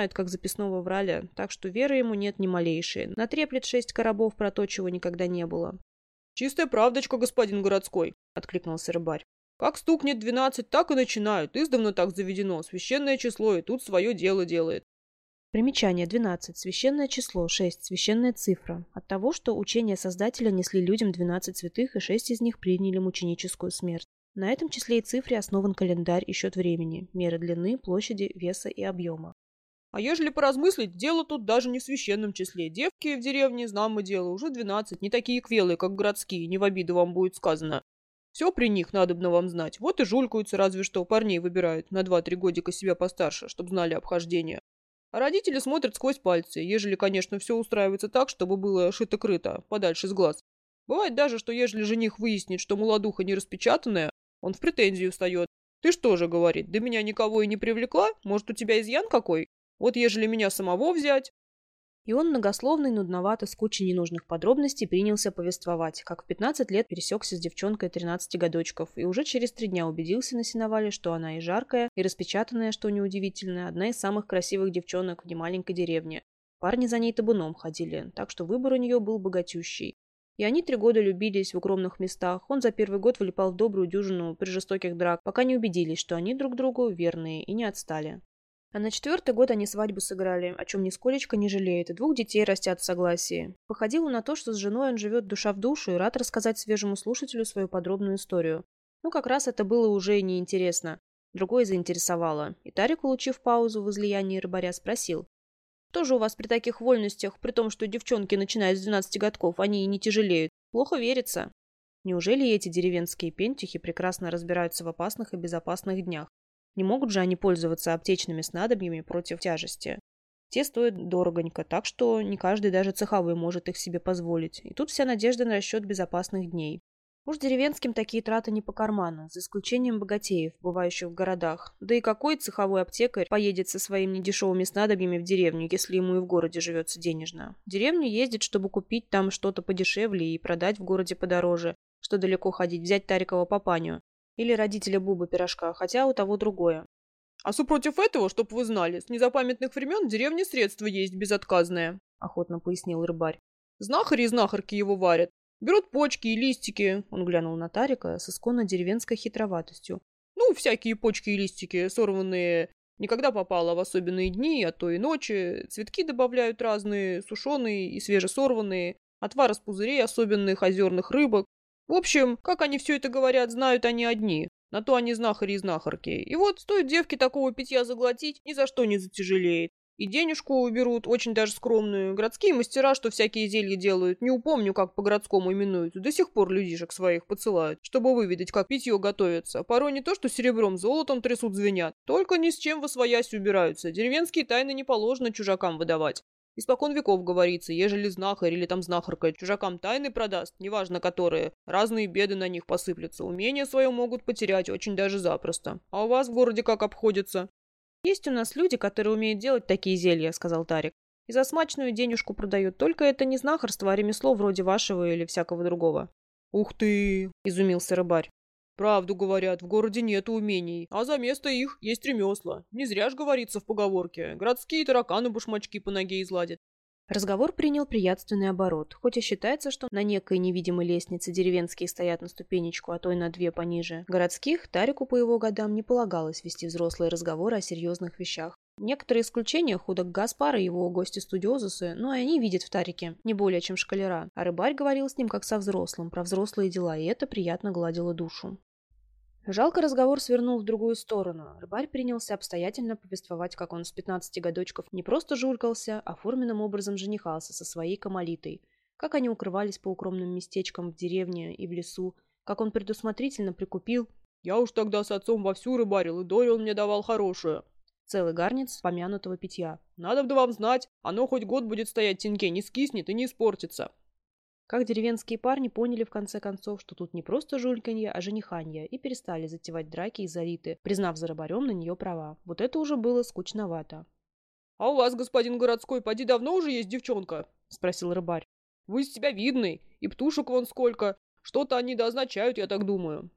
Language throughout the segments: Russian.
знают, как записного враля, так что веры ему нет ни малейшей. Натреплет шесть коробов про то, чего никогда не было. «Чистая правдочка, господин городской», — откликнулся рыбарь. «Как стукнет двенадцать, так и начинают. Издавна так заведено. Священное число, и тут свое дело делает». Примечание 12. Священное число 6. Священная цифра. От того, что учения Создателя несли людям 12 святых, и 6 из них приняли мученическую смерть. На этом числе и цифре основан календарь и счет времени, меры длины, площади, веса и объема. А ежели поразмыслить, дело тут даже не в священном числе. Девки в деревне, знамо дело, уже двенадцать, не такие квелые, как городские, не в обиду вам будет сказано. Все при них надобно вам знать. Вот и жулькаются разве что, парней выбирают на два-три годика себя постарше, чтоб знали обхождение. А родители смотрят сквозь пальцы, ежели, конечно, все устраивается так, чтобы было шито-крыто, подальше с глаз. Бывает даже, что ежели жених выяснит, что молодуха не распечатанная, он в претензию встает. «Ты что же, — говорит, — до меня никого и не привлекла? Может, у тебя изъян какой? Вот ежели меня самого взять...» И он многословно и нудновато с кучей ненужных подробностей принялся повествовать, как в 15 лет пересекся с девчонкой 13 годочков и уже через три дня убедился на сеновале, что она и жаркая, и распечатанная, что неудивительно, одна из самых красивых девчонок в немаленькой деревне. Парни за ней табуном ходили, так что выбор у нее был богатющий. И они три года любились в укромных местах. Он за первый год влипал в добрую дюжину при жестоких драк, пока не убедились, что они друг другу верные и не отстали. А на четвертый год они свадьбу сыграли, о чем нисколечко не жалеет, и двух детей растят в согласии. Походило на то, что с женой он живет душа в душу и рад рассказать свежему слушателю свою подробную историю. Ну, как раз это было уже и неинтересно. Другое заинтересовало. И Тарик, улучив паузу в излиянии рыбаря, спросил. Тоже у вас при таких вольностях, при том, что девчонки, начиная с 12 годков, они и не тяжелеют? Плохо верится. Неужели эти деревенские пентихи прекрасно разбираются в опасных и безопасных днях? Не могут же они пользоваться аптечными снадобьями против тяжести? Те стоят дорогонько, так что не каждый даже цеховой может их себе позволить. И тут вся надежда на расчет безопасных дней. Уж деревенским такие траты не по карману, за исключением богатеев, бывающих в городах. Да и какой цеховой аптекарь поедет со своими недешевыми снадобьями в деревню, если ему и в городе живется денежно? В деревню ездит, чтобы купить там что-то подешевле и продать в городе подороже, что далеко ходить, взять Тарикова папаню. Или родителя Бубы пирожка, хотя у того другое. А супротив этого, чтоб вы знали, с незапамятных времен в деревне средства есть безотказное, охотно пояснил рыбарь. Знахари и знахарки его варят, Берут почки и листики, он глянул на Тарика с исконно деревенской хитроватостью. Ну, всякие почки и листики, сорванные никогда попало в особенные дни, а то и ночи. Цветки добавляют разные, сушеные и свежесорванные, отвар из пузырей особенных озерных рыбок. В общем, как они все это говорят, знают они одни. На то они знахари и знахарки. И вот стоит девке такого питья заглотить, ни за что не затяжелеет. И денежку берут, очень даже скромную. Городские мастера, что всякие зелья делают, не упомню, как по-городскому именуют. До сих пор людишек своих подсылают, чтобы выведать, как питье готовится. Порой не то, что серебром, золотом трясут звенят. Только ни с чем во своясь убираются. Деревенские тайны не положено чужакам выдавать. Испокон веков говорится, ежели знахарь или там знахарка чужакам тайны продаст, неважно которые, разные беды на них посыплются. Умение свое могут потерять очень даже запросто. А у вас в городе как обходится? «Есть у нас люди, которые умеют делать такие зелья», — сказал Тарик. «И за смачную денежку продают. Только это не знахарство, а ремесло вроде вашего или всякого другого». «Ух ты!» — изумился рыбарь. «Правду говорят, в городе нет умений, а за место их есть ремесла. Не зря ж говорится в поговорке. Городские тараканы башмачки по ноге изладят. Разговор принял приятственный оборот. Хоть и считается, что на некой невидимой лестнице деревенские стоят на ступенечку, а то и на две пониже, городских Тарику по его годам не полагалось вести взрослые разговоры о серьезных вещах. Некоторые исключения худок Гаспар и его гости-студиозусы, но и они видят в Тарике не более чем шкалера, а рыбарь говорил с ним как со взрослым, про взрослые дела, и это приятно гладило душу. Жалко разговор свернул в другую сторону. Рыбарь принялся обстоятельно повествовать, как он с 15 годочков не просто жулькался, а форменным образом женихался со своей Камалитой, как они укрывались по укромным местечкам в деревне и в лесу, как он предусмотрительно прикупил «Я уж тогда с отцом вовсю рыбарил, и долю он мне давал хорошую». Целый гарниц помянутого питья. «Надо бы вам знать, оно хоть год будет стоять в тенке, не скиснет и не испортится». Как деревенские парни поняли в конце концов, что тут не просто жульканье, а жениханье, и перестали затевать драки из-за Риты, признав за рыбарем на нее права. Вот это уже было скучновато. «А у вас, господин городской, поди давно уже есть девчонка?» — спросил рыбарь. «Вы из себя видный, и птушек вон сколько. Что-то они да означают, я так думаю».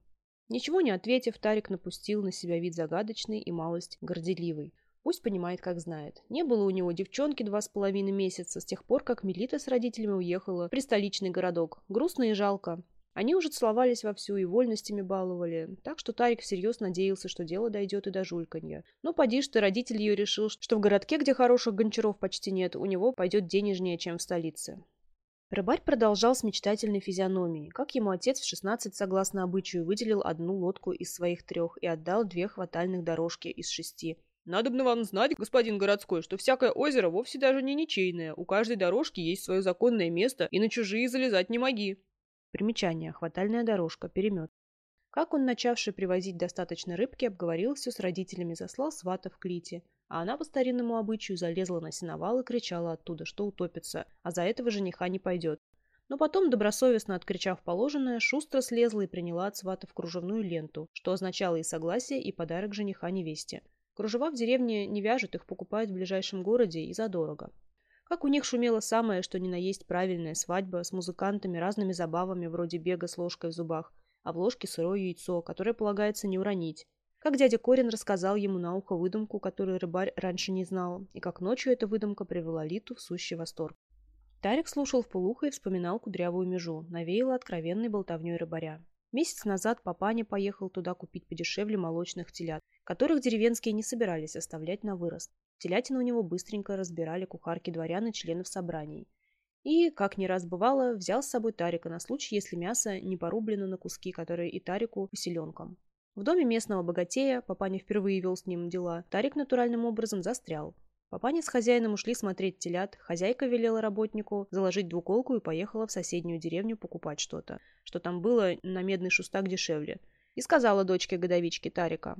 Ничего не ответив, Тарик напустил на себя вид загадочный и малость горделивый. Пусть понимает, как знает. Не было у него девчонки два с половиной месяца, с тех пор, как Мелита с родителями уехала при столичный городок. Грустно и жалко. Они уже целовались вовсю и вольностями баловали, так что Тарик всерьез надеялся, что дело дойдет и до жульканья. Но поди что родитель ее решил, что в городке, где хороших гончаров почти нет, у него пойдет денежнее, чем в столице. Рыбарь продолжал с мечтательной физиономией, как ему отец в 16, согласно обычаю, выделил одну лодку из своих трех и отдал две хватальных дорожки из шести. «Надобно вам знать, господин городской, что всякое озеро вовсе даже не ничейное. У каждой дорожки есть свое законное место, и на чужие залезать не моги». Примечание. Хватальная дорожка. Перемет. Как он, начавший привозить достаточно рыбки, обговорил все с родителями, заслал свата в клите, а она по старинному обычаю залезла на сеновал и кричала оттуда, что утопится, а за этого жениха не пойдет. Но потом, добросовестно откричав положенное, шустро слезла и приняла от сватов кружевную ленту, что означало и согласие, и подарок жениха невесте. Кружева в деревне не вяжут, их покупают в ближайшем городе и задорого. Как у них шумела самая, что ни на есть правильная свадьба с музыкантами, разными забавами, вроде бега с ложкой в зубах, а в ложке сырое яйцо, которое полагается не уронить. Как дядя Корин рассказал ему на ухо выдумку, которую рыбарь раньше не знал, и как ночью эта выдумка привела Литу в сущий восторг. Тарик слушал в полухо и вспоминал кудрявую межу, навеяла откровенной болтовней рыбаря. Месяц назад папаня поехал туда купить подешевле молочных телят, которых деревенские не собирались оставлять на вырост. Телятину у него быстренько разбирали кухарки дворян и членов собраний. И, как не раз бывало, взял с собой Тарика на случай, если мясо не порублено на куски, которые и Тарику поселенкам. В доме местного богатея, папаня впервые вел с ним дела, Тарик натуральным образом застрял. Папаня с хозяином ушли смотреть телят, хозяйка велела работнику заложить двуколку и поехала в соседнюю деревню покупать что-то, что там было на медный шустак дешевле. И сказала дочке-годовичке Тарика,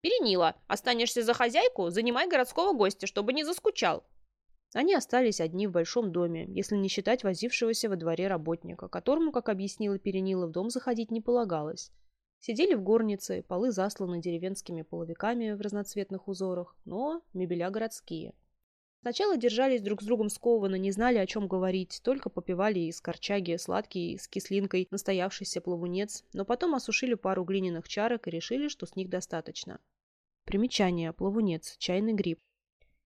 Перенила. Останешься за хозяйку, занимай городского гостя, чтобы не заскучал. Они остались одни в большом доме, если не считать возившегося во дворе работника, которому, как объяснила Перенила, в дом заходить не полагалось. Сидели в горнице, полы засланы деревенскими половиками в разноцветных узорах, но мебеля городские. Сначала держались друг с другом скованно, не знали, о чем говорить, только попивали из корчаги сладкий с кислинкой настоявшийся плавунец, но потом осушили пару глиняных чарок и решили, что с них достаточно. Примечание. Плавунец. Чайный гриб.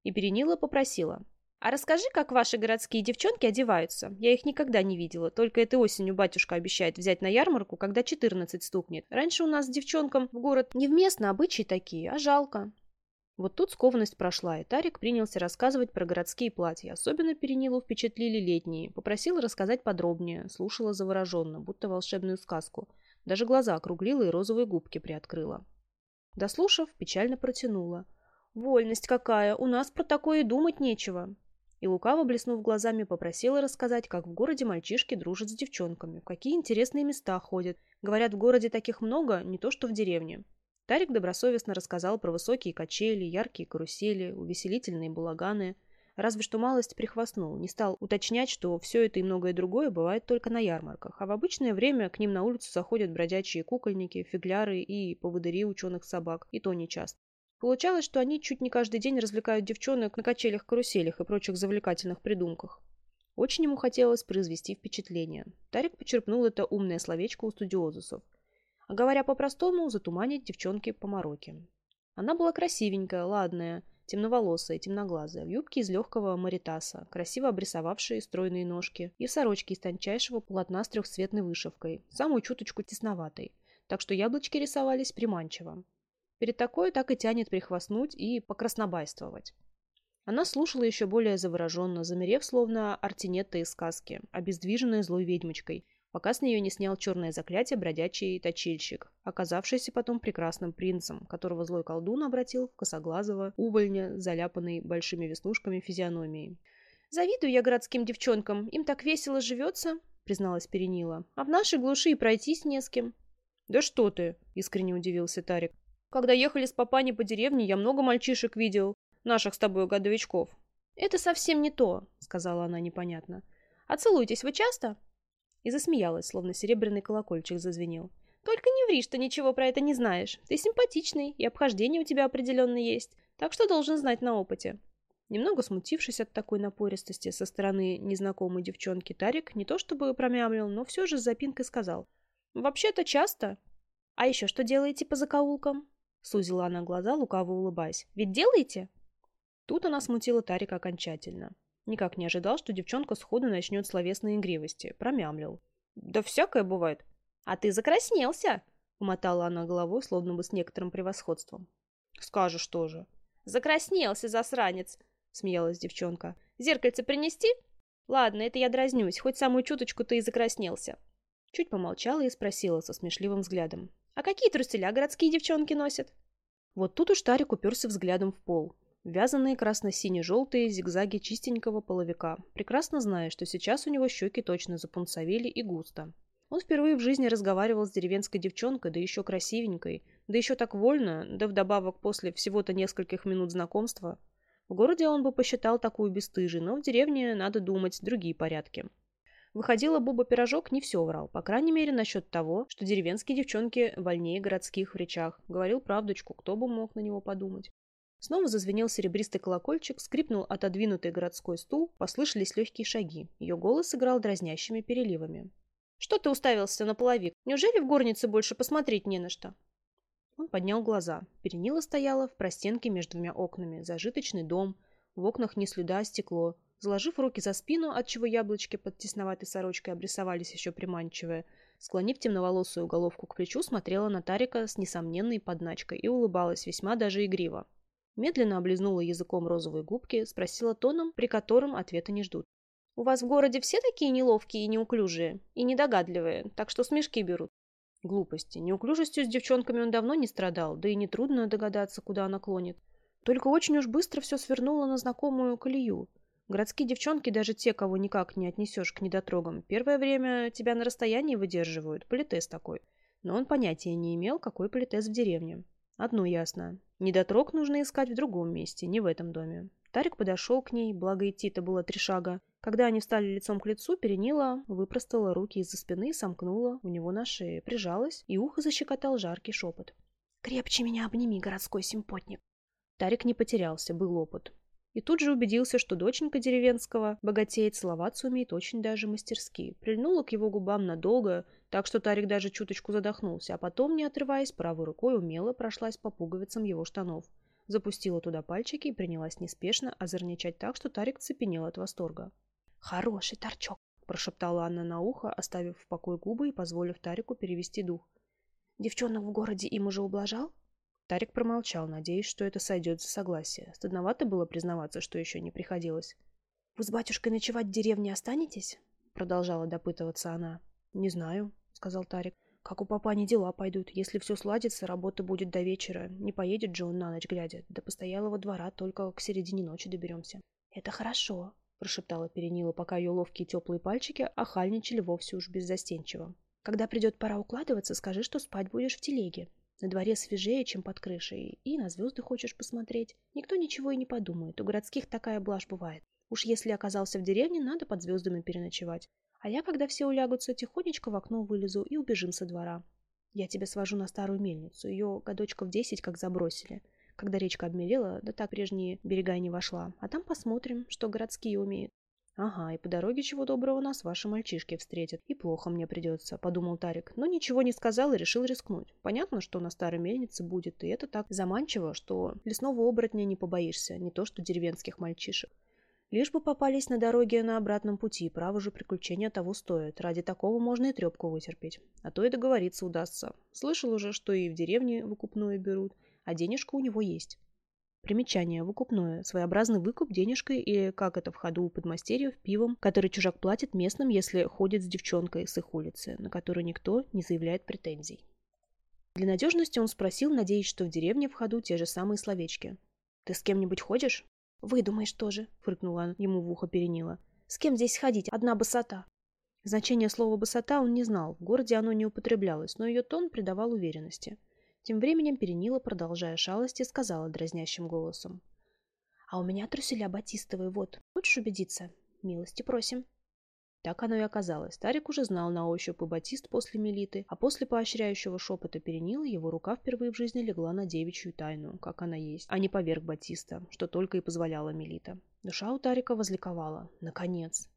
И Перенила попросила. «А расскажи, как ваши городские девчонки одеваются. Я их никогда не видела, только этой осенью батюшка обещает взять на ярмарку, когда 14 стукнет. Раньше у нас девчонкам в город невместно обычаи такие, а жалко». Вот тут скованность прошла, и Тарик принялся рассказывать про городские платья. Особенно Перенилу впечатлили летние. Попросил рассказать подробнее, слушала завороженно, будто волшебную сказку. Даже глаза округлила и розовые губки приоткрыла. Дослушав, печально протянула. «Вольность какая! У нас про такое думать нечего!» И лукаво, блеснув глазами, попросила рассказать, как в городе мальчишки дружат с девчонками, в какие интересные места ходят. Говорят, в городе таких много, не то что в деревне. Тарик добросовестно рассказал про высокие качели, яркие карусели, увеселительные балаганы. Разве что малость прихвастнул, не стал уточнять, что все это и многое другое бывает только на ярмарках, а в обычное время к ним на улицу заходят бродячие кукольники, фигляры и поводыри ученых собак, и то не часто. Получалось, что они чуть не каждый день развлекают девчонок на качелях-каруселях и прочих завлекательных придумках. Очень ему хотелось произвести впечатление. Тарик почерпнул это умное словечко у студиозусов. А говоря по-простому, затуманить девчонки по мороке. Она была красивенькая, ладная, темноволосая, темноглазая, в юбке из легкого маритаса, красиво обрисовавшие стройные ножки, и в сорочке из тончайшего полотна с трехцветной вышивкой, самую чуточку тесноватой, так что яблочки рисовались приманчиво. Перед такой так и тянет прихвастнуть и покраснобайствовать. Она слушала еще более завороженно, замерев, словно артинетта из сказки, обездвиженная злой ведьмочкой, пока с нее не снял черное заклятие бродячий точильщик, оказавшийся потом прекрасным принцем, которого злой колдун обратил в косоглазого увольня, заляпанный большими веснушками физиономией. «Завидую я городским девчонкам, им так весело живется», — призналась Перенила. «А в нашей глуши и пройтись не с кем». «Да что ты!» — искренне удивился Тарик. «Когда ехали с папаней по деревне, я много мальчишек видел, наших с тобой годовичков». «Это совсем не то», — сказала она непонятно. «А целуетесь вы часто?» И засмеялась, словно серебряный колокольчик зазвенел. «Только не ври, что ничего про это не знаешь. Ты симпатичный, и обхождение у тебя определенно есть, так что должен знать на опыте». Немного смутившись от такой напористости со стороны незнакомой девчонки, Тарик не то чтобы промямлил, но все же с запинкой сказал. «Вообще-то часто. А еще что делаете по закоулкам?» Сузила она глаза, лукаво улыбаясь. «Ведь делаете?» Тут она смутила Тарика окончательно. Никак не ожидал, что девчонка сходу начнет словесные игривости. Промямлил. «Да всякое бывает». «А ты закраснелся!» Умотала она головой, словно бы с некоторым превосходством. «Скажешь тоже». «Закраснелся, засранец!» Смеялась девчонка. «Зеркальце принести?» «Ладно, это я дразнюсь. Хоть самую чуточку ты и закраснелся». Чуть помолчала и спросила со смешливым взглядом. «А какие труселя городские девчонки носят?» Вот тут уж Тарик уперся взглядом в пол. Вязаные красно-сине-желтые зигзаги чистенького половика, прекрасно зная, что сейчас у него щеки точно запунцовели и густо. Он впервые в жизни разговаривал с деревенской девчонкой, да еще красивенькой, да еще так вольно, да вдобавок после всего-то нескольких минут знакомства. В городе он бы посчитал такую бесстыжей, но в деревне, надо думать, другие порядки. Выходило, Буба Пирожок не все врал, по крайней мере насчет того, что деревенские девчонки вольнее городских в речах. Говорил правдочку, кто бы мог на него подумать. Снова зазвенел серебристый колокольчик, скрипнул отодвинутый городской стул, послышались легкие шаги. Ее голос играл дразнящими переливами. «Что ты уставился на половик? Неужели в горнице больше посмотреть не на что?» Он поднял глаза. Перенила стояла в простенке между двумя окнами. Зажиточный дом. В окнах не следа, а стекло. Заложив руки за спину, отчего яблочки под тесноватой сорочкой обрисовались еще приманчивые, склонив темноволосую головку к плечу, смотрела на Тарика с несомненной подначкой и улыбалась весьма даже игриво. Медленно облизнула языком розовые губки, спросила тоном, при котором ответа не ждут. «У вас в городе все такие неловкие и неуклюжие, и недогадливые, так что смешки берут?» Глупости. Неуклюжестью с девчонками он давно не страдал, да и нетрудно догадаться, куда она клонит. Только очень уж быстро все свернуло на знакомую колею. Городские девчонки, даже те, кого никак не отнесешь к недотрогам, первое время тебя на расстоянии выдерживают, политез такой. Но он понятия не имел, какой политез в деревне. Одно ясно. Недотрог нужно искать в другом месте, не в этом доме. Тарик подошел к ней, благо идти-то было три шага. Когда они встали лицом к лицу, перенила, выпростала руки из-за спины сомкнула у него на шее, прижалась, и ухо защекотал жаркий шепот. «Крепче меня обними, городской симпотник!» Тарик не потерялся, был опыт. И тут же убедился, что доченька деревенского богатеет, целоваться умеет очень даже мастерски. Прильнула к его губам надолго, так что Тарик даже чуточку задохнулся, а потом, не отрываясь, правой рукой умело прошлась по пуговицам его штанов. Запустила туда пальчики и принялась неспешно озорничать так, что Тарик цепенел от восторга. «Хороший торчок!» – прошептала она на ухо, оставив в покое губы и позволив Тарику перевести дух. «Девчонок в городе им уже ублажал?» Тарик промолчал, надеясь, что это сойдет за согласие. Стыдновато было признаваться, что еще не приходилось. «Вы с батюшкой ночевать в деревне останетесь?» Продолжала допытываться она. «Не знаю», — сказал Тарик. «Как у папа не дела пойдут. Если все сладится, работа будет до вечера. Не поедет же он на ночь глядя. До постоялого двора только к середине ночи доберемся». «Это хорошо», — прошептала Перенила, пока ее ловкие теплые пальчики охальничали вовсе уж беззастенчиво. «Когда придет пора укладываться, скажи, что спать будешь в телеге. На дворе свежее, чем под крышей, и на звезды хочешь посмотреть. Никто ничего и не подумает, у городских такая блажь бывает. Уж если оказался в деревне, надо под звездами переночевать. А я, когда все улягутся, тихонечко в окно вылезу и убежим со двора. Я тебя свожу на старую мельницу, ее годочков десять как забросили. Когда речка обмелела, да так прежние берега не вошла. А там посмотрим, что городские умеют. «Ага, и по дороге чего доброго нас ваши мальчишки встретят. И плохо мне придется», — подумал Тарик. Но ничего не сказал и решил рискнуть. Понятно, что на старой мельнице будет, и это так заманчиво, что лесного оборотня не побоишься, не то что деревенских мальчишек. Лишь бы попались на дороге на обратном пути, право же приключения того стоят. Ради такого можно и трепку вытерпеть. А то и договориться удастся. Слышал уже, что и в деревне выкупное берут, а денежка у него есть. Примечание. Выкупное. Своеобразный выкуп денежкой или, как это в ходу у подмастерьев, пивом, который чужак платит местным, если ходит с девчонкой с их улицы, на которую никто не заявляет претензий. Для надежности он спросил, надеясь, что в деревне в ходу те же самые словечки. «Ты с кем-нибудь ходишь?» «Выдумаешь тоже», — фыркнула ему в ухо перенила. «С кем здесь ходить? Одна босота». Значение слова «босота» он не знал, в городе оно не употреблялось, но ее тон придавал уверенности. Тем временем Перенила, продолжая шалости, сказала дразнящим голосом. «А у меня труселя батистовые, вот. Хочешь убедиться? Милости просим». Так оно и оказалось. Тарик уже знал на ощупь и батист после мелиты, а после поощряющего шепота перенила его рука впервые в жизни легла на девичью тайну, как она есть, а не поверх батиста, что только и позволяла мелита. Душа у Тарика возликовала. Наконец!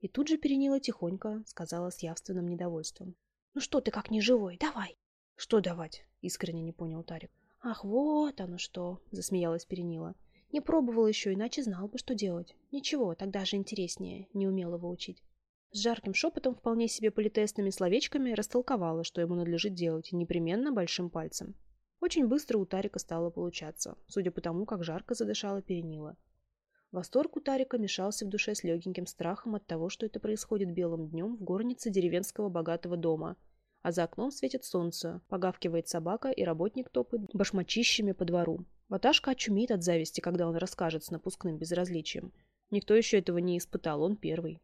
И тут же перенила тихонько, сказала с явственным недовольством. «Ну что ты как неживой? Давай!» «Что давать?» — искренне не понял Тарик. «Ах, вот оно что!» — засмеялась Перенила. «Не пробовал еще, иначе знал бы, что делать. Ничего, тогда же интереснее, не умела выучить». С жарким шепотом, вполне себе политесными словечками, растолковала, что ему надлежит делать, и непременно большим пальцем. Очень быстро у Тарика стало получаться, судя по тому, как жарко задышала Перенила. Восторг у Тарика мешался в душе с легеньким страхом от того, что это происходит белым днем в горнице деревенского богатого дома, а за окном светит солнце, погавкивает собака и работник топает башмачищами по двору. Ваташка очумеет от зависти, когда он расскажет с напускным безразличием. Никто еще этого не испытал, он первый.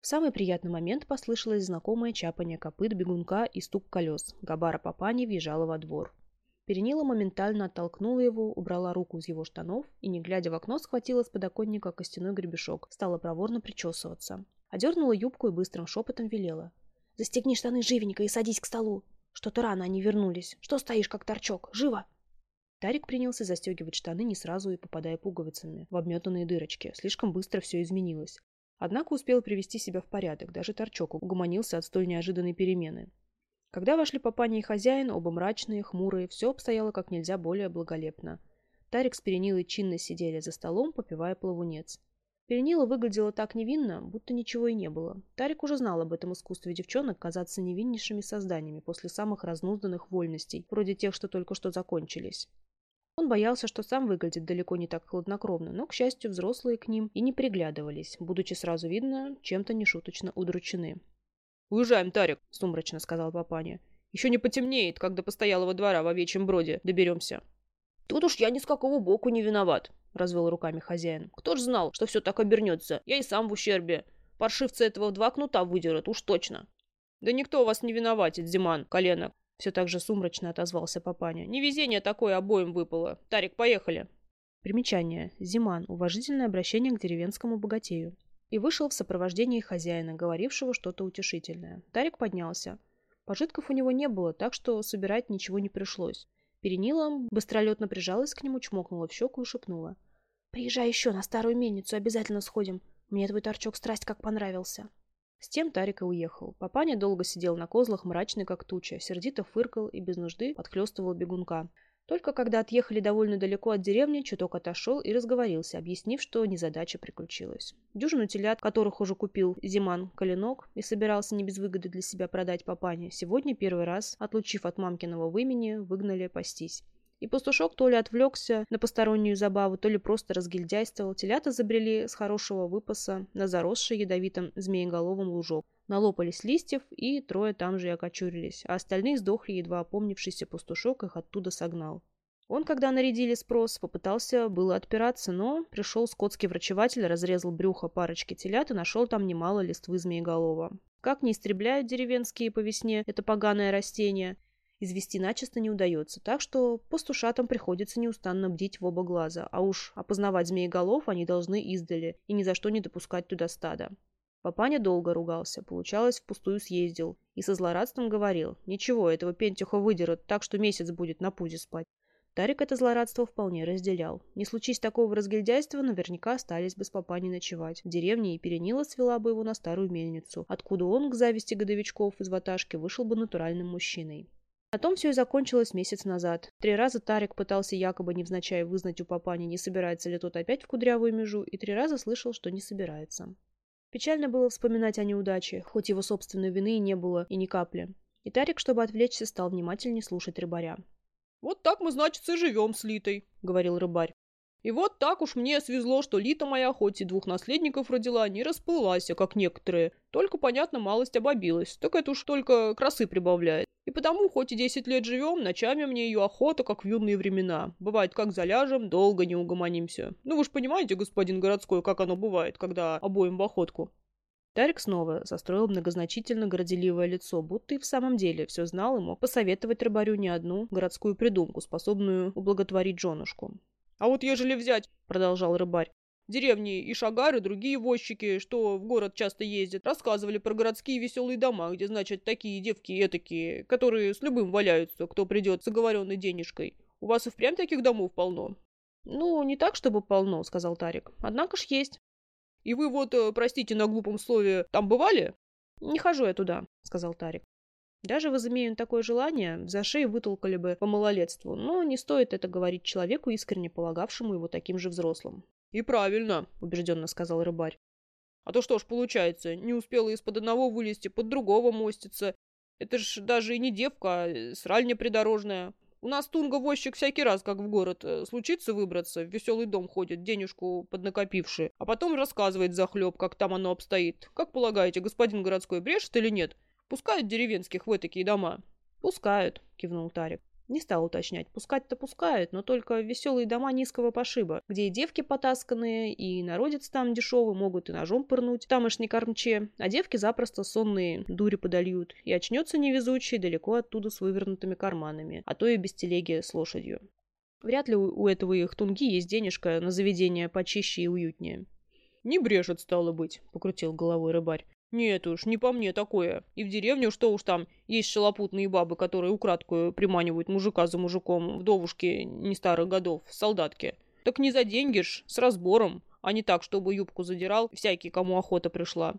В самый приятный момент послышалось знакомое чапание копыт бегунка и стук колес. Габара Папани въезжала во двор. Перенила моментально оттолкнула его, убрала руку из его штанов и, не глядя в окно, схватила с подоконника костяной гребешок, стала проворно причесываться. Одернула юбку и быстрым шепотом велела. «Застегни штаны живенько и садись к столу. Что-то рано они вернулись. Что стоишь, как торчок? Живо!» Тарик принялся застегивать штаны не сразу и попадая пуговицами в обметанные дырочки. Слишком быстро все изменилось. Однако успел привести себя в порядок, даже торчок угомонился от столь неожиданной перемены. Когда вошли папаня и хозяин, оба мрачные, хмурые, все обстояло как нельзя более благолепно. Тарик с Перенилой чинно сидели за столом, попивая плавунец. Перенила выглядела так невинно, будто ничего и не было. Тарик уже знал об этом искусстве девчонок казаться невиннейшими созданиями после самых разнузданных вольностей, вроде тех, что только что закончились. Он боялся, что сам выглядит далеко не так хладнокровно, но, к счастью, взрослые к ним и не приглядывались, будучи сразу видно, чем-то нешуточно удручены. «Уезжаем, Тарик», — сумрачно сказал папаня. «Еще не потемнеет, до постоялого двора в овечьем броде доберемся». «Тут уж я ни с какого боку не виноват», — развел руками хозяин. «Кто ж знал, что все так обернется? Я и сам в ущербе. Паршивцы этого в два кнута выдерут, уж точно». «Да никто вас не виноватит, Зиман, колено. Все так же сумрачно отозвался папаня. «Невезение такое обоим выпало. Тарик, поехали!» Примечание. Зиман. Уважительное обращение к деревенскому богатею. И вышел в сопровождении хозяина, говорившего что-то утешительное. Тарик поднялся. Пожитков у него не было, так что собирать ничего не пришлось. Перенила быстролетно прижалась к нему, чмокнула в щеку и шепнула. «Приезжай еще на старую мельницу, обязательно сходим. Мне твой торчок страсть как понравился». С тем Тарик и уехал. Папаня долго сидел на козлах, мрачный как туча, сердито фыркал и без нужды подхлестывал бегунка. Только когда отъехали довольно далеко от деревни, чуток отошел и разговорился, объяснив, что незадача приключилась. Дюжину телят, которых уже купил Зиман Коленок и собирался не без выгоды для себя продать папане, сегодня первый раз, отлучив от мамкиного вымени, выгнали пастись. И пастушок то ли отвлекся на постороннюю забаву, то ли просто разгильдяйствовал. Телята забрели с хорошего выпаса на заросший ядовитым змееголовым лужок. Налопались листьев, и трое там же и окочурились, а остальные сдохли, едва опомнившийся пастушок их оттуда согнал. Он, когда нарядили спрос, попытался было отпираться, но пришел скотский врачеватель, разрезал брюхо парочки телят и нашел там немало листвы змееголова. Как не истребляют деревенские по весне это поганое растение, извести начисто не удается, так что пастушатам приходится неустанно бдить в оба глаза, а уж опознавать змееголов они должны издали и ни за что не допускать туда стада. Папаня долго ругался, получалось, впустую съездил, и со злорадством говорил, ничего, этого пентюха выдерут, так что месяц будет на пузе спать. Тарик это злорадство вполне разделял. Не случись такого разгильдяйства, наверняка остались бы с папаней ночевать. В деревне и перенила свела бы его на старую мельницу, откуда он, к зависти годовичков из ваташки, вышел бы натуральным мужчиной. На том все и закончилось месяц назад. Три раза Тарик пытался якобы невзначай вызнать у папани, не собирается ли тот опять в кудрявую межу, и три раза слышал, что не собирается. Печально было вспоминать о неудаче, хоть его собственной вины и не было, и ни капли. И Тарик, чтобы отвлечься, стал внимательнее слушать рыбаря. «Вот так мы, значит, и живем с Литой», — говорил рыбарь. И вот так уж мне свезло, что Лита моя, хоть и двух наследников родила, не расплылась, как некоторые. Только, понятно, малость обобилась. Так это уж только красы прибавляет. И потому, хоть и десять лет живем, ночами мне ее охота, как в юные времена. Бывает, как заляжем, долго не угомонимся. Ну вы ж понимаете, господин городской, как оно бывает, когда обоим в охотку. Тарик снова состроил многозначительно горделивое лицо, будто и в самом деле все знал и мог посоветовать рыбарю не одну городскую придумку, способную ублаготворить женушку. «А вот ежели взять, — продолжал рыбарь, Деревни и Шагары, другие возчики, что в город часто ездят, рассказывали про городские веселые дома, где, значит, такие девки этакие, которые с любым валяются, кто придет с оговоренной денежкой. У вас и впрямь таких домов полно? Ну, не так, чтобы полно, сказал Тарик. Однако ж есть. И вы вот, э, простите на глупом слове, там бывали? Не хожу я туда, сказал Тарик. Даже возымея такое желание, за шею вытолкали бы по малолетству, но не стоит это говорить человеку, искренне полагавшему его таким же взрослым. «И правильно», — убежденно сказал рыбарь. «А то что ж получается, не успела из-под одного вылезти, под другого моститься. Это ж даже и не девка, а сральня придорожная. У нас тунга-возчик всякий раз, как в город, э, случится выбраться, в веселый дом ходит, денежку поднакопивший, а потом рассказывает захлеб, как там оно обстоит. Как полагаете, господин городской брешет или нет? Пускают деревенских в такие дома?» «Пускают», — кивнул Тарик. Не стал уточнять. Пускать-то пускают, но только веселые дома низкого пошиба, где и девки потасканные, и народец там дешевый, могут и ножом пырнуть, тамошний кормче, а девки запросто сонные дури подольют, и очнется невезучий далеко оттуда с вывернутыми карманами, а то и без телеги с лошадью. Вряд ли у этого их тунги есть денежка на заведение почище и уютнее. «Не брешет, стало быть», — покрутил головой рыбарь. Нет уж, не по мне такое. И в деревню что уж там, есть шалопутные бабы, которые украдкую приманивают мужика за мужиком, вдовушки не старых годов, солдатки. Так не за деньги ж, с разбором, а не так, чтобы юбку задирал всякий, кому охота пришла.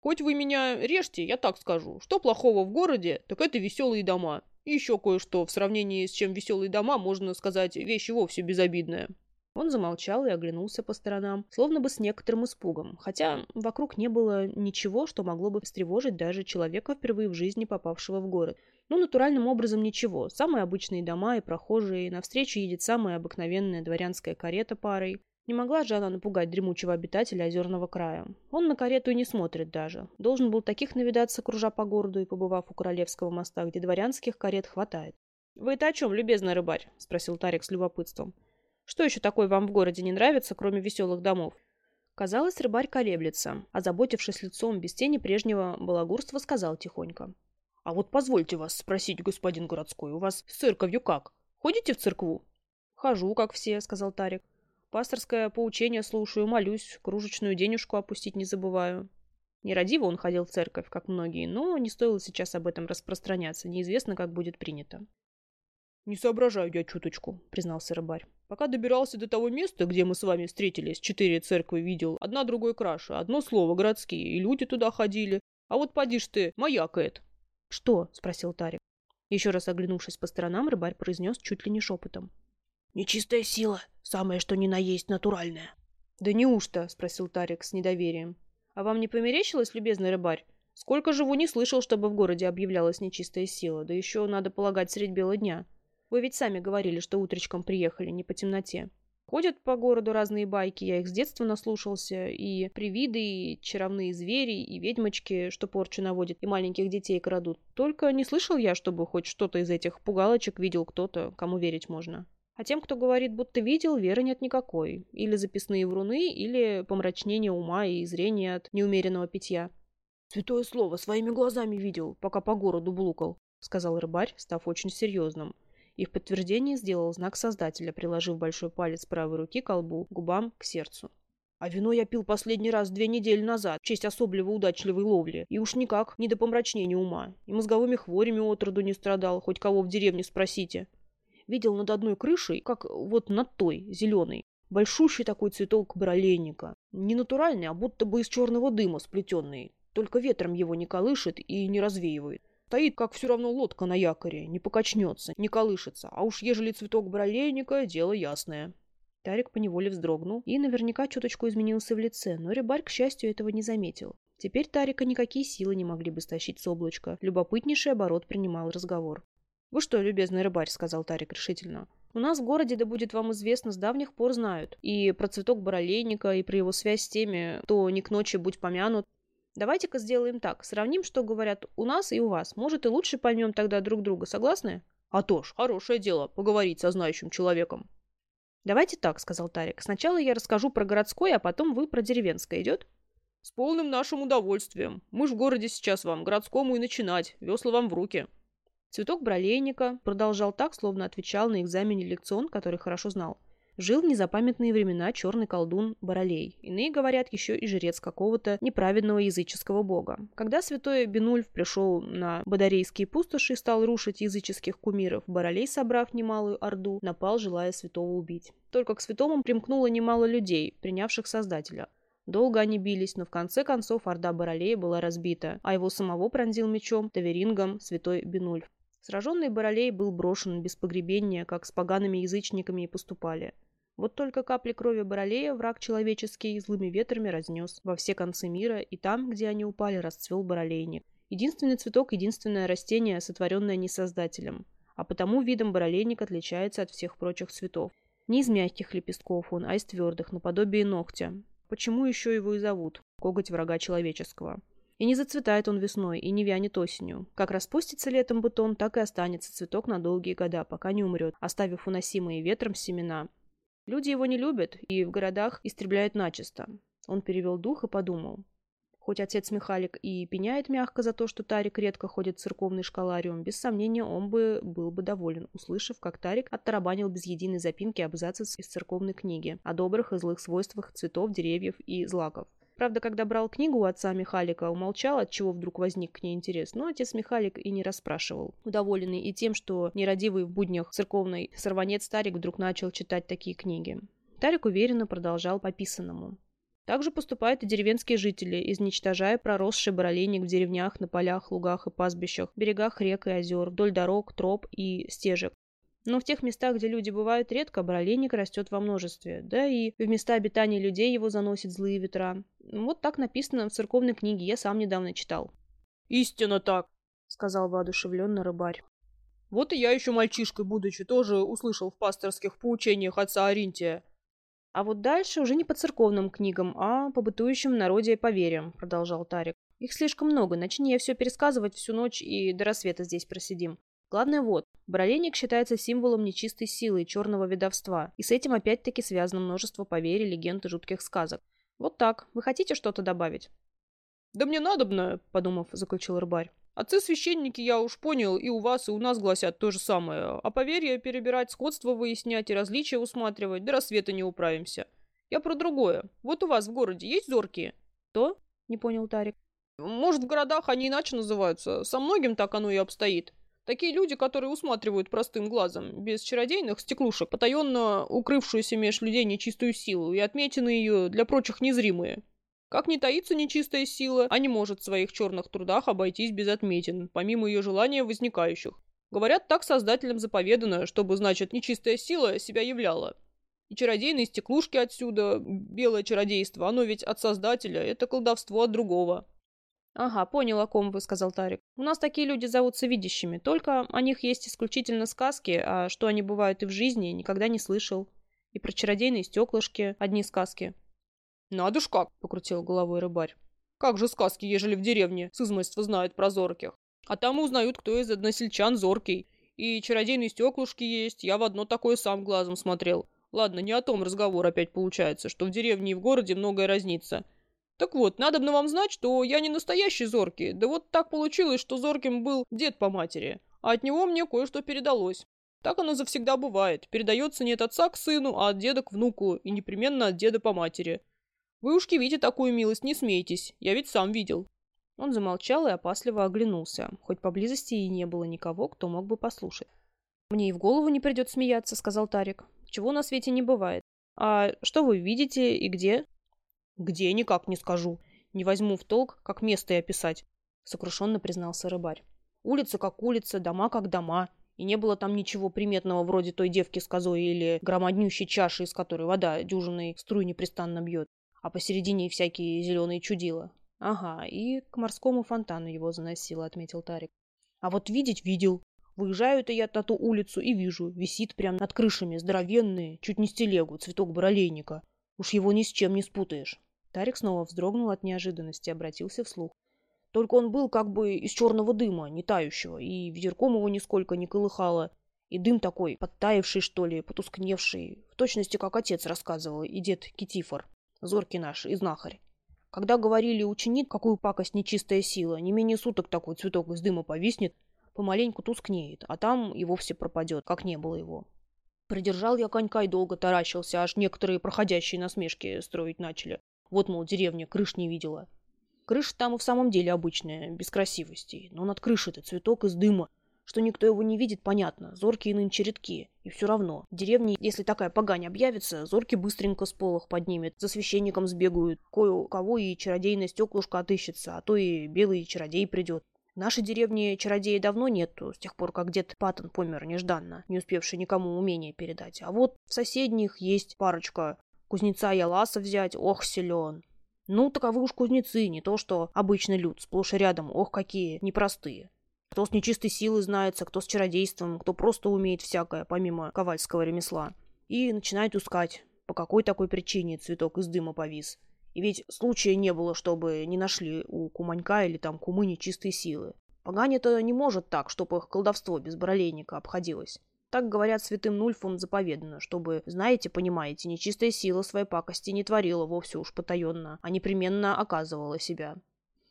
Хоть вы меня режьте, я так скажу. Что плохого в городе, так это веселые дома. И еще кое-что, в сравнении с чем веселые дома, можно сказать, вещи вовсе безобидная. Он замолчал и оглянулся по сторонам, словно бы с некоторым испугом, хотя вокруг не было ничего, что могло бы встревожить даже человека, впервые в жизни попавшего в город. Ну, натуральным образом ничего. Самые обычные дома и прохожие, навстречу едет самая обыкновенная дворянская карета парой. Не могла же она напугать дремучего обитателя озерного края. Он на карету и не смотрит даже. Должен был таких навидаться, кружа по городу и побывав у Королевского моста, где дворянских карет хватает. «Вы это о чем, любезный рыбарь?» – спросил Тарик с любопытством. Что еще такое вам в городе не нравится, кроме веселых домов? Казалось, рыбарь колеблется. Озаботившись лицом без тени прежнего балагурства, сказал тихонько. — А вот позвольте вас спросить, господин городской, у вас с церковью как? Ходите в церкву? — Хожу, как все, — сказал Тарик. Пасторское поучение слушаю, молюсь, кружечную денежку опустить не забываю. Не родиво он ходил в церковь, как многие, но не стоило сейчас об этом распространяться, неизвестно, как будет принято. «Не соображаю я чуточку», — признался рыбарь. «Пока добирался до того места, где мы с вами встретились, четыре церкви видел, одна другой краше, одно слово городские, и люди туда ходили. А вот поди ж ты, маякает». «Что?» — спросил Тарик. Еще раз оглянувшись по сторонам, рыбарь произнес чуть ли не шепотом. «Нечистая сила, самое что ни на есть натуральная». «Да неужто?» — спросил Тарик с недоверием. «А вам не померещилось, любезный рыбарь? Сколько живу не слышал, чтобы в городе объявлялась нечистая сила, да еще, надо полагать, средь бела дня». Вы ведь сами говорили, что утречком приехали, не по темноте. Ходят по городу разные байки, я их с детства наслушался, и привиды, и чаровные звери, и ведьмочки, что порчу наводят, и маленьких детей крадут. Только не слышал я, чтобы хоть что-то из этих пугалочек видел кто-то, кому верить можно. А тем, кто говорит, будто видел, веры нет никакой. Или записные вруны, или помрачнение ума и зрения от неумеренного питья. «Святое слово, своими глазами видел, пока по городу блукал», — сказал рыбарь, став очень серьезным и в подтверждение сделал знак Создателя, приложив большой палец правой руки к колбу, губам, к сердцу. А вино я пил последний раз две недели назад, в честь особливо удачливой ловли, и уж никак не до помрачнения ума, и мозговыми хворями отроду не страдал, хоть кого в деревне спросите. Видел над одной крышей, как вот над той, зеленой, большущий такой цветок баролейника. Не натуральный, а будто бы из черного дыма сплетенный, только ветром его не колышет и не развеивает. Стоит, как все равно лодка на якоре, не покачнется, не колышется. А уж ежели цветок бролейника, дело ясное. Тарик поневоле вздрогнул и наверняка чуточку изменился в лице, но рыбарь, к счастью, этого не заметил. Теперь Тарика никакие силы не могли бы стащить с облачка. Любопытнейший оборот принимал разговор. «Вы что, любезный рыбарь», — сказал Тарик решительно, — «у нас в городе, да будет вам известно, с давних пор знают. И про цветок баролейника, и про его связь с теми, кто не к ночи будь помянут. Давайте-ка сделаем так. Сравним, что говорят у нас и у вас. Может, и лучше поймем тогда друг друга. Согласны? А то ж, хорошее дело, поговорить со знающим человеком. Давайте так, сказал Тарик. Сначала я расскажу про городское, а потом вы про деревенское. Идет? С полным нашим удовольствием. Мы ж в городе сейчас вам, городскому и начинать. Весла вам в руки. Цветок бролейника продолжал так, словно отвечал на экзамене лекцион, который хорошо знал. Жил в незапамятные времена черный колдун Баралей. Иные говорят, еще и жрец какого-то неправедного языческого бога. Когда святой Бенульф пришел на Бадарейские пустоши и стал рушить языческих кумиров, Баралей, собрав немалую орду, напал, желая святого убить. Только к святому примкнуло немало людей, принявших Создателя. Долго они бились, но в конце концов орда Баралея была разбита, а его самого пронзил мечом Таверингом святой Бенульф. Сраженный Баралей был брошен без погребения, как с погаными язычниками и поступали. Вот только капли крови Баралея враг человеческий злыми ветрами разнес во все концы мира, и там, где они упали, расцвел баролейник. Единственный цветок, единственное растение, сотворенное не создателем. А потому видом баролейник отличается от всех прочих цветов. Не из мягких лепестков он, а из твердых, наподобие ногтя. Почему еще его и зовут? Коготь врага человеческого. И не зацветает он весной, и не вянет осенью. Как распустится летом бутон, так и останется цветок на долгие года, пока не умрет, оставив уносимые ветром семена. Люди его не любят и в городах истребляют начисто. Он перевел дух и подумал. Хоть отец Михалик и пеняет мягко за то, что Тарик редко ходит в церковный школариум, без сомнения он бы был бы доволен, услышав, как Тарик оттарабанил без единой запинки абзацы из церковной книги о добрых и злых свойствах цветов, деревьев и злаков. Правда, когда брал книгу у отца Михалика, умолчал, от чего вдруг возник к ней интерес, но отец Михалик и не расспрашивал. Удоволенный и тем, что нерадивый в буднях церковный сорванец Тарик вдруг начал читать такие книги. Тарик уверенно продолжал по писанному. Также поступают и деревенские жители, изничтожая проросший баролейник в деревнях, на полях, лугах и пастбищах, берегах рек и озер, вдоль дорог, троп и стежек. Но в тех местах, где люди бывают редко, баролейник растет во множестве. Да и в места обитания людей его заносят злые ветра. Вот так написано в церковной книге, я сам недавно читал. «Истинно так», — сказал воодушевленно рыбарь. «Вот и я еще мальчишкой, будучи, тоже услышал в пасторских поучениях отца Аринтия». «А вот дальше уже не по церковным книгам, а по бытующим в народе поверьям», — продолжал Тарик. «Их слишком много, начни я все пересказывать всю ночь и до рассвета здесь просидим. Главное вот, Баролейник считается символом нечистой силы и черного ведовства, и с этим опять-таки связано множество поверий, легенд и жутких сказок. Вот так. Вы хотите что-то добавить? «Да мне надобно», — подумав, заключил рыбарь. «Отцы-священники, я уж понял, и у вас, и у нас гласят то же самое. А поверья перебирать, сходство выяснять и различия усматривать, до рассвета не управимся. Я про другое. Вот у вас в городе есть зоркие?» «То?» — не понял Тарик. «Может, в городах они иначе называются. Со многим так оно и обстоит. Такие люди, которые усматривают простым глазом, без чародейных стеклушек, потаенно укрывшуюся меж людей нечистую силу и отметины ее для прочих незримые. Как не таится нечистая сила, а не может в своих черных трудах обойтись без отметин, помимо ее желания возникающих. Говорят, так создателям заповедано, чтобы, значит, нечистая сила себя являла. И чародейные стеклушки отсюда, белое чародейство, оно ведь от создателя, это колдовство от другого. «Ага, понял, о ком вы», — сказал Тарик. «У нас такие люди зовутся видящими, только о них есть исключительно сказки, а что они бывают и в жизни, никогда не слышал. И про чародейные стеклышки одни сказки». «Надо ж как!» — покрутил головой рыбарь. «Как же сказки, ежели в деревне с измольства знают про зорких? А там узнают, кто из односельчан зоркий. И чародейные стеклышки есть, я в одно такое сам глазом смотрел. Ладно, не о том разговор опять получается, что в деревне и в городе многое разнится». Так вот, надо бы вам знать, что я не настоящий Зоркий. Да вот так получилось, что Зорким был дед по матери, а от него мне кое-что передалось. Так оно завсегда бывает. Передается не от отца к сыну, а от деда к внуку, и непременно от деда по матери. Вы уж видите такую милость, не смейтесь. Я ведь сам видел. Он замолчал и опасливо оглянулся, хоть поблизости и не было никого, кто мог бы послушать. «Мне и в голову не придет смеяться», — сказал Тарик. «Чего на свете не бывает. А что вы видите и где?» «Где, никак не скажу. Не возьму в толк, как место и описать», — сокрушенно признался рыбарь. «Улица как улица, дома как дома, и не было там ничего приметного вроде той девки с козой или громаднющей чаши, из которой вода дюжиной струй непрестанно бьет, а посередине всякие зеленые чудила». «Ага, и к морскому фонтану его заносило», — отметил Тарик. «А вот видеть видел. Выезжаю-то я на ту улицу и вижу, висит прямо над крышами здоровенные, чуть не с телегу, цветок баролейника. Уж его ни с чем не спутаешь. Тарик снова вздрогнул от неожиданности и обратился вслух. Только он был как бы из черного дыма, не тающего, и ветерком его нисколько не колыхало. И дым такой, подтаявший, что ли, потускневший, в точности, как отец рассказывал, и дед Китифор, зоркий наш, и знахарь. Когда говорили ученик, какую пакость нечистая сила, не менее суток такой цветок из дыма повиснет, помаленьку тускнеет, а там и вовсе пропадет, как не было его. Придержал я конька и долго таращился, аж некоторые проходящие насмешки строить начали. Вот, мол, деревня крыш не видела. Крыша там и в самом деле обычная, без красивостей. Но над крышей-то цветок из дыма. Что никто его не видит, понятно. Зоркие нынче редки. И все равно. В деревне, если такая погань объявится, зорки быстренько с полох поднимет, за священником сбегают. Кое-кого и чародейное стеклышко отыщется, а то и белый чародей придет. В нашей деревне чародея давно нету, с тех пор, как дед Паттон помер нежданно, не успевший никому умение передать. А вот в соседних есть парочка. Кузнеца Яласа взять, ох, силен. Ну, таковы уж кузнецы, не то что обычный люд, сплошь и рядом, ох, какие непростые. Кто с нечистой силой знается, кто с чародейством, кто просто умеет всякое, помимо ковальского ремесла. И начинает искать, по какой такой причине цветок из дыма повис. Ведь случая не было, чтобы не нашли у куманька или там кумы нечистой силы. Погань-то не может так, чтобы их колдовство без баролейника обходилось. Так говорят святым Нульфом заповедано, чтобы, знаете, понимаете, нечистая сила своей пакости не творила вовсе уж потаенно, а непременно оказывала себя.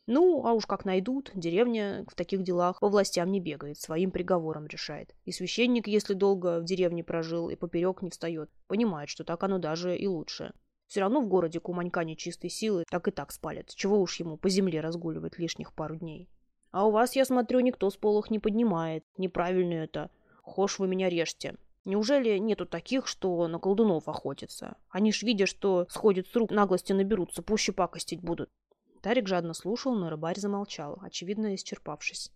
Ну, а уж как найдут, деревня в таких делах по властям не бегает, своим приговором решает. И священник, если долго в деревне прожил и поперек не встает, понимает, что так оно даже и лучше. Все равно в городе куманька нечистой силы так и так спалят. Чего уж ему по земле разгуливать лишних пару дней. А у вас, я смотрю, никто с полох не поднимает. Неправильно это. Хошь вы меня режьте. Неужели нету таких, что на колдунов охотятся? Они ж, видя, что сходят с рук, наглости наберутся, пуще пакостить будут. Тарик жадно слушал, но рыбарь замолчал, очевидно, исчерпавшись.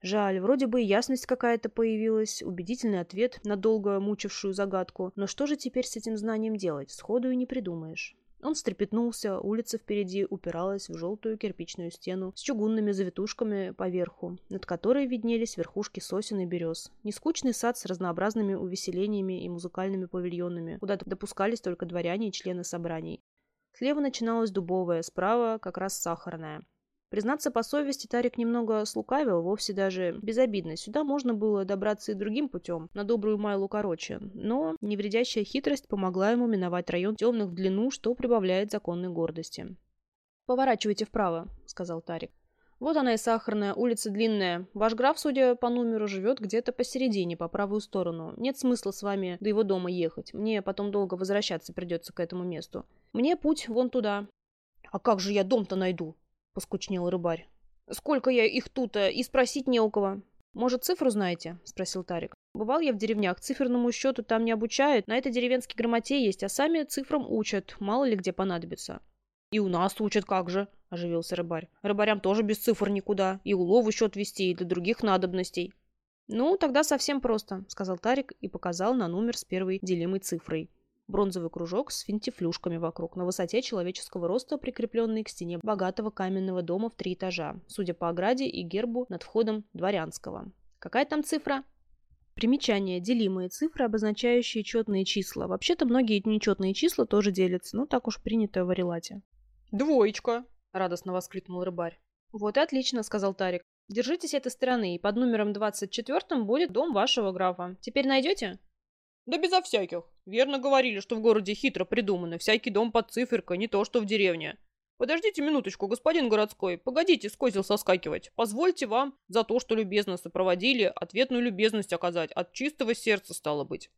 Жаль, вроде бы ясность какая-то появилась, убедительный ответ на долго мучившую загадку, но что же теперь с этим знанием делать, сходу и не придумаешь. Он встрепетнулся, улица впереди упиралась в желтую кирпичную стену с чугунными завитушками поверху, над которой виднелись верхушки сосен и берез. Нескучный сад с разнообразными увеселениями и музыкальными павильонами, куда допускались только дворяне и члены собраний. Слева начиналась дубовая, справа как раз сахарная. Признаться по совести, Тарик немного слукавил, вовсе даже безобидно. Сюда можно было добраться и другим путем, на добрую майлу короче. Но невредящая хитрость помогла ему миновать район темных в длину, что прибавляет законной гордости. «Поворачивайте вправо», — сказал Тарик. Вот она и сахарная, улица длинная. Ваш граф, судя по номеру, живет где-то посередине, по правую сторону. Нет смысла с вами до его дома ехать. Мне потом долго возвращаться придется к этому месту. Мне путь вон туда. А как же я дом-то найду? Поскучнел рыбарь. Сколько я их тут, а и спросить не у кого. Может, цифру знаете? Спросил Тарик. Бывал я в деревнях, циферному счету там не обучают, на это деревенской грамоте есть, а сами цифрам учат, мало ли где понадобится. И у нас учат как же, — оживился рыбарь. «Рыбарям тоже без цифр никуда. И улову счет вести, и для других надобностей». «Ну, тогда совсем просто», — сказал Тарик и показал на номер с первой делимой цифрой. Бронзовый кружок с финтифлюшками вокруг, на высоте человеческого роста, прикрепленный к стене богатого каменного дома в три этажа, судя по ограде и гербу над входом дворянского. «Какая там цифра?» Примечание. Делимые цифры, обозначающие четные числа. Вообще-то многие нечетные числа тоже делятся, но так уж принято в Арелате. «Двоечка», — радостно воскликнул рыбарь. «Вот и отлично», — сказал Тарик. «Держитесь этой стороны, и под номером 24 будет дом вашего графа. Теперь найдете?» «Да безо всяких. Верно говорили, что в городе хитро придумано. Всякий дом под циферкой, не то что в деревне. Подождите минуточку, господин городской. Погодите с соскакивать. Позвольте вам за то, что любезно сопроводили, ответную любезность оказать. От чистого сердца стало быть».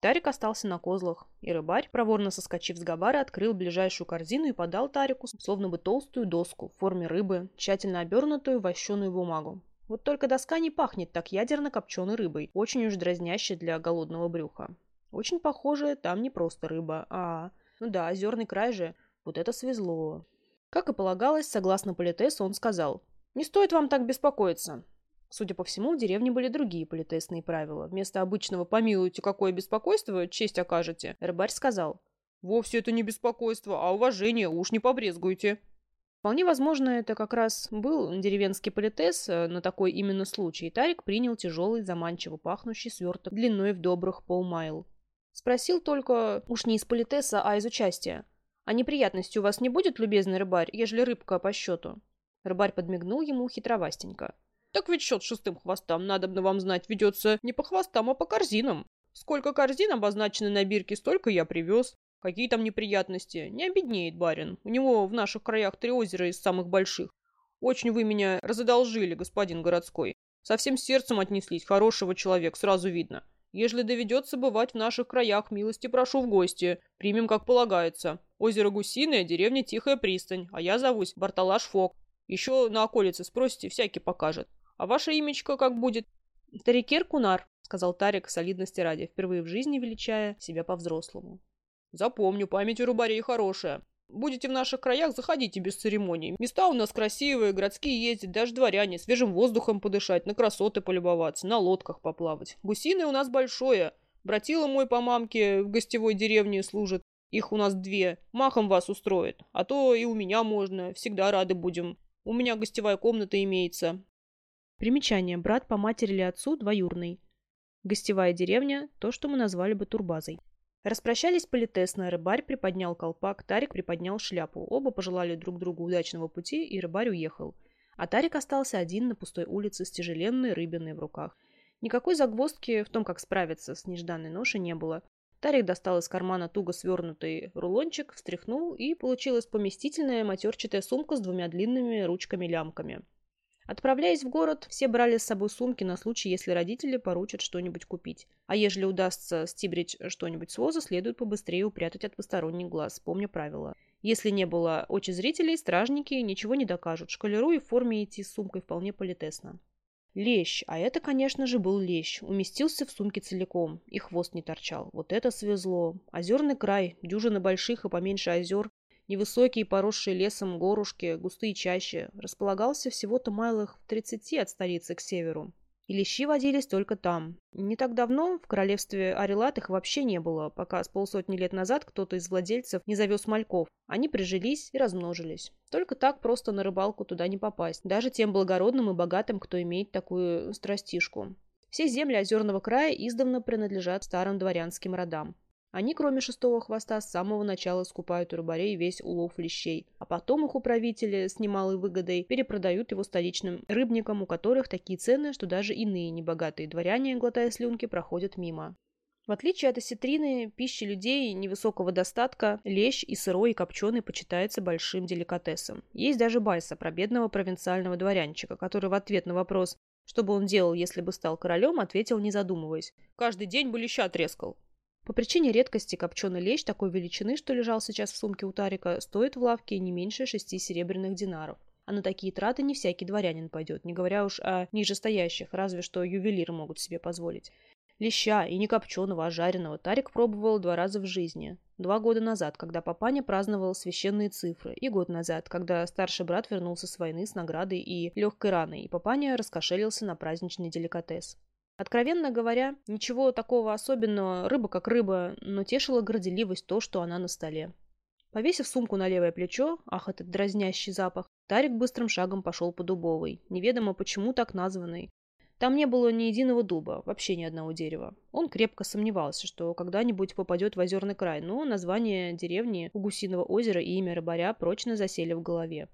Тарик остался на козлах, и рыбарь, проворно соскочив с габара, открыл ближайшую корзину и подал Тарику, словно бы толстую доску в форме рыбы, тщательно обернутую в вощеную бумагу. Вот только доска не пахнет так ядерно-копченой рыбой, очень уж дразнящей для голодного брюха. Очень похоже, там не просто рыба, а... Ну да, озерный край же. Вот это свезло. Как и полагалось, согласно политесу, он сказал. «Не стоит вам так беспокоиться. Судя по всему, в деревне были другие политесные правила. Вместо обычного «помилуйте, какое беспокойство, честь окажете», рыбарь сказал «Вовсе это не беспокойство, а уважение, уж не побрезгуйте». Вполне возможно, это как раз был деревенский политес э, на такой именно случай, Тарик принял тяжелый, заманчиво пахнущий сверток длиной в добрых полмайл. Спросил только, уж не из политеса, а из участия. «А неприятности у вас не будет, любезный рыбарь, ежели рыбка по счету?» Рыбарь подмигнул ему хитровастенько. Так ведь счет шестым хвостам, надобно вам знать, ведется не по хвостам, а по корзинам. Сколько корзин обозначены на бирке, столько я привез. Какие там неприятности? Не обеднеет барин. У него в наших краях три озера из самых больших. Очень вы меня разодолжили, господин городской. Совсем сердцем отнеслись, хорошего человек, сразу видно. Ежели доведется бывать в наших краях, милости прошу в гости. Примем, как полагается. Озеро Гусиное, деревня Тихая пристань, а я зовусь Барталаш Фок. Еще на околице спросите, всякий покажет. А ваше имечко как будет? Тарикер Кунар, сказал Тарик солидности ради, впервые в жизни величая себя по-взрослому. Запомню, память у рубарей хорошая. Будете в наших краях, заходите без церемоний. Места у нас красивые, городские ездят, даже дворяне, свежим воздухом подышать, на красоты полюбоваться, на лодках поплавать. Гусиное у нас большое. Братила мой по мамке в гостевой деревне служит. Их у нас две. Махом вас устроит. А то и у меня можно. Всегда рады будем. У меня гостевая комната имеется. Примечание. Брат по матери или отцу двоюрный. Гостевая деревня – то, что мы назвали бы турбазой. Распрощались политесно, рыбарь приподнял колпак, Тарик приподнял шляпу. Оба пожелали друг другу удачного пути, и рыбарь уехал. А Тарик остался один на пустой улице с тяжеленной рыбиной в руках. Никакой загвоздки в том, как справиться с нежданной ношей, не было. Тарик достал из кармана туго свернутый рулончик, встряхнул, и получилась поместительная матерчатая сумка с двумя длинными ручками-лямками. Отправляясь в город, все брали с собой сумки на случай, если родители поручат что-нибудь купить. А ежели удастся стибрить что-нибудь с воза, следует побыстрее упрятать от посторонних глаз, помня правила. Если не было очи зрителей, стражники ничего не докажут. Шкалеру и в форме идти с сумкой вполне политесно. Лещ, а это, конечно же, был лещ, уместился в сумке целиком, и хвост не торчал. Вот это свезло. Озерный край, дюжины больших и поменьше озер, Невысокие, поросшие лесом горушки, густые чащи, располагался всего-то майлах в 30 от столицы к северу. И лещи водились только там. Не так давно в королевстве Арелат их вообще не было, пока с полсотни лет назад кто-то из владельцев не завез мальков. Они прижились и размножились. Только так просто на рыбалку туда не попасть, даже тем благородным и богатым, кто имеет такую страстишку. Все земли озерного края издавна принадлежат старым дворянским родам. Они, кроме шестого хвоста, с самого начала скупают у рыбарей весь улов лещей, а потом их управители с немалой выгодой перепродают его столичным рыбникам, у которых такие цены, что даже иные небогатые дворяне, глотая слюнки, проходят мимо. В отличие от осетрины, пищи людей невысокого достатка, лещ и сырой и копченый почитается большим деликатесом. Есть даже байса про бедного провинциального дворянчика, который в ответ на вопрос, что бы он делал, если бы стал королем, ответил, не задумываясь. «Каждый день бы леща трескал». По причине редкости копченый лещ такой величины, что лежал сейчас в сумке у Тарика, стоит в лавке не меньше шести серебряных динаров. А на такие траты не всякий дворянин пойдет, не говоря уж о нижестоящих, разве что ювелиры могут себе позволить. Леща, и не копченого, а жареного, Тарик пробовал два раза в жизни. Два года назад, когда папаня праздновал священные цифры, и год назад, когда старший брат вернулся с войны с наградой и легкой раной, и папаня раскошелился на праздничный деликатес. Откровенно говоря, ничего такого особенного, рыба как рыба, но тешила горделивость то, что она на столе. Повесив сумку на левое плечо, ах, этот дразнящий запах, Тарик быстрым шагом пошел по дубовой, неведомо почему так названной. Там не было ни единого дуба, вообще ни одного дерева. Он крепко сомневался, что когда-нибудь попадет в озерный край, но название деревни у Гусиного озера и имя рыбаря прочно засели в голове.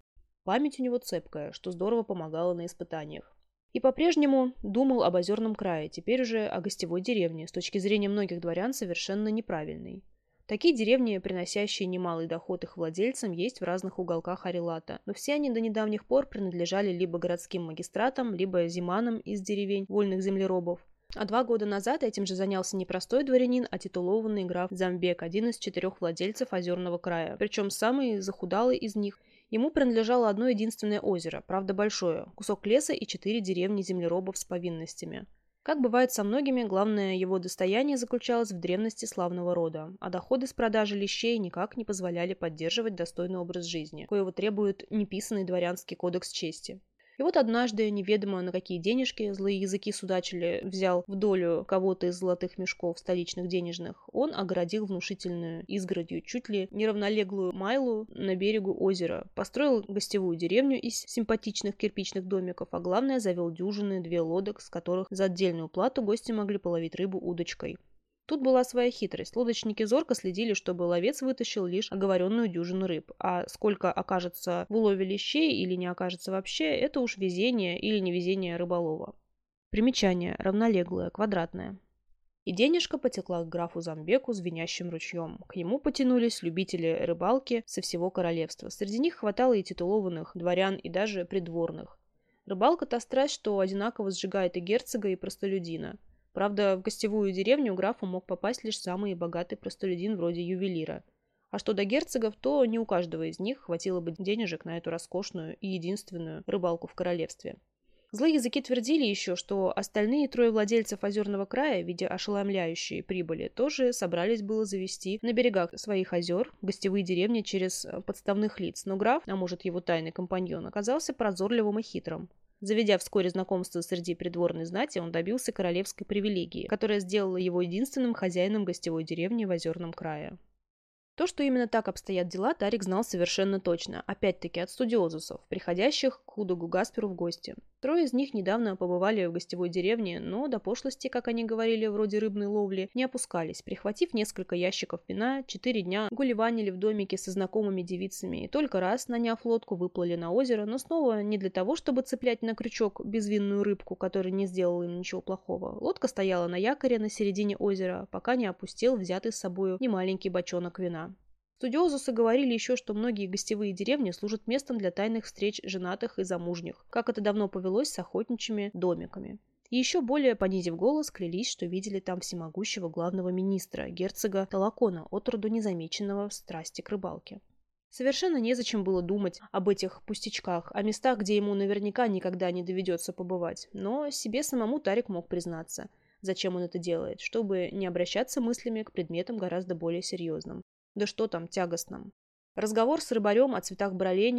Память у него цепкая, что здорово помогало на испытаниях. И по-прежнему думал об озерном крае, теперь уже о гостевой деревне, с точки зрения многих дворян совершенно неправильной. Такие деревни, приносящие немалый доход их владельцам, есть в разных уголках Арилата, но все они до недавних пор принадлежали либо городским магистратам, либо зиманам из деревень вольных землеробов. А два года назад этим же занялся не простой дворянин, а титулованный граф Замбек, один из четырех владельцев озерного края, причем самый захудалый из них – Ему принадлежало одно единственное озеро, правда большое, кусок леса и четыре деревни землеробов с повинностями. Как бывает со многими, главное его достояние заключалось в древности славного рода, а доходы с продажи лещей никак не позволяли поддерживать достойный образ жизни, коего требует неписанный дворянский кодекс чести. И вот однажды, неведомо на какие денежки злые языки судачили, взял в долю кого-то из золотых мешков столичных денежных, он огородил внушительную изгородью чуть ли неравнолеглую майлу на берегу озера, построил гостевую деревню из симпатичных кирпичных домиков, а главное завел дюжины две лодок, с которых за отдельную плату гости могли половить рыбу удочкой. Тут была своя хитрость. Лодочники зорко следили, чтобы ловец вытащил лишь оговоренную дюжину рыб. А сколько окажется в улове лещей или не окажется вообще, это уж везение или невезение рыболова. Примечание. Равнолеглое, квадратное. И денежка потекла к графу Замбеку звенящим ручьем. К нему потянулись любители рыбалки со всего королевства. Среди них хватало и титулованных дворян, и даже придворных. Рыбалка – та страсть, что одинаково сжигает и герцога, и простолюдина – Правда, в гостевую деревню графу мог попасть лишь самый богатый простолюдин вроде ювелира. А что до герцогов, то не у каждого из них хватило бы денежек на эту роскошную и единственную рыбалку в королевстве. Злые языки твердили еще, что остальные трое владельцев озерного края, видя ошеломляющие прибыли, тоже собрались было завести на берегах своих озер гостевые деревни через подставных лиц, но граф, а может его тайный компаньон, оказался прозорливым и хитрым. Заведя вскоре знакомство среди придворной знати, он добился королевской привилегии, которая сделала его единственным хозяином гостевой деревни в Озерном крае. То, что именно так обстоят дела, Тарик знал совершенно точно, опять-таки от студиозусов, приходящих к Худогу Гасперу в гости. Трое из них недавно побывали в гостевой деревне, но до пошлости, как они говорили, вроде рыбной ловли, не опускались, прихватив несколько ящиков вина, четыре дня гулеванили в домике со знакомыми девицами и только раз, наняв лодку, выплыли на озеро, но снова не для того, чтобы цеплять на крючок безвинную рыбку, которая не сделала им ничего плохого. Лодка стояла на якоре на середине озера, пока не опустил взятый с собою немаленький бочонок вина. Студиозусы говорили еще, что многие гостевые деревни служат местом для тайных встреч женатых и замужних, как это давно повелось с охотничьими домиками. И еще более понизив голос, клялись, что видели там всемогущего главного министра, герцога Талакона, отроду незамеченного в страсти к рыбалке. Совершенно незачем было думать об этих пустячках, о местах, где ему наверняка никогда не доведется побывать. Но себе самому Тарик мог признаться, зачем он это делает, чтобы не обращаться мыслями к предметам гораздо более серьезным. Да что там тягостном. Разговор с рыбарем о цветах бролени